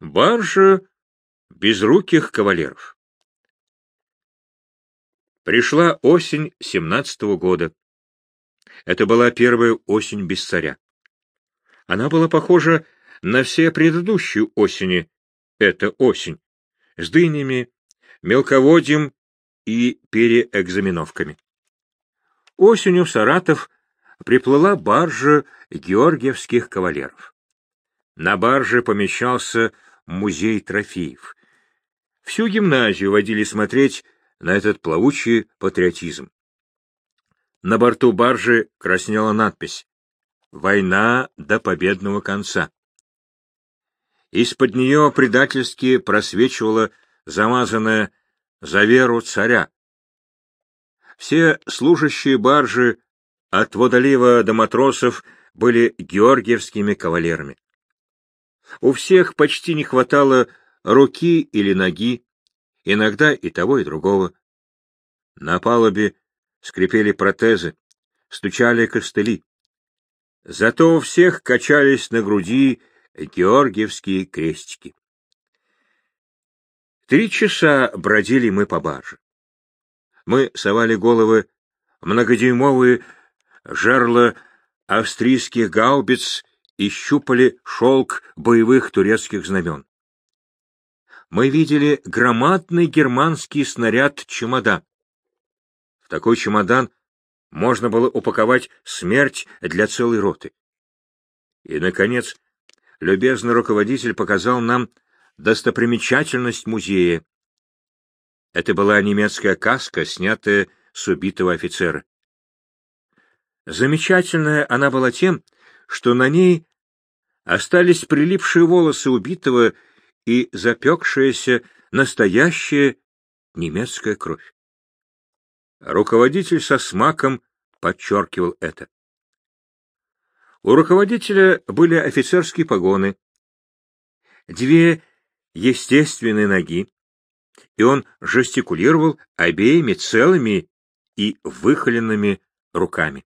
Баржа безруких кавалеров. Пришла осень семнадцатого года. Это была первая осень без царя. Она была похожа на все предыдущие осени. Это осень. С дынями, мелководьем и переэкзаменовками. Осенью в Саратов приплыла баржа георгиевских кавалеров. На барже помещался музей трофеев. Всю гимназию водили смотреть на этот плавучий патриотизм. На борту баржи краснела надпись «Война до победного конца». Из-под нее предательски просвечивала замазанная «За веру царя». Все служащие баржи от водолива до матросов были георгиевскими кавалерами. У всех почти не хватало руки или ноги, иногда и того, и другого. На палубе скрипели протезы, стучали костыли. Зато у всех качались на груди георгиевские крестики. Три часа бродили мы по барже. Мы совали головы многодюймовые жерла австрийских гаубиц и щупали шелк боевых турецких знамен. Мы видели громадный германский снаряд-чемодан. В такой чемодан можно было упаковать смерть для целой роты. И, наконец, любезный руководитель показал нам достопримечательность музея. Это была немецкая каска, снятая с убитого офицера. Замечательная она была тем, что на ней остались прилипшие волосы убитого и запекшаяся настоящая немецкая кровь. Руководитель со смаком подчеркивал это. У руководителя были офицерские погоны, две естественные ноги, и он жестикулировал обеими целыми и выхоленными руками.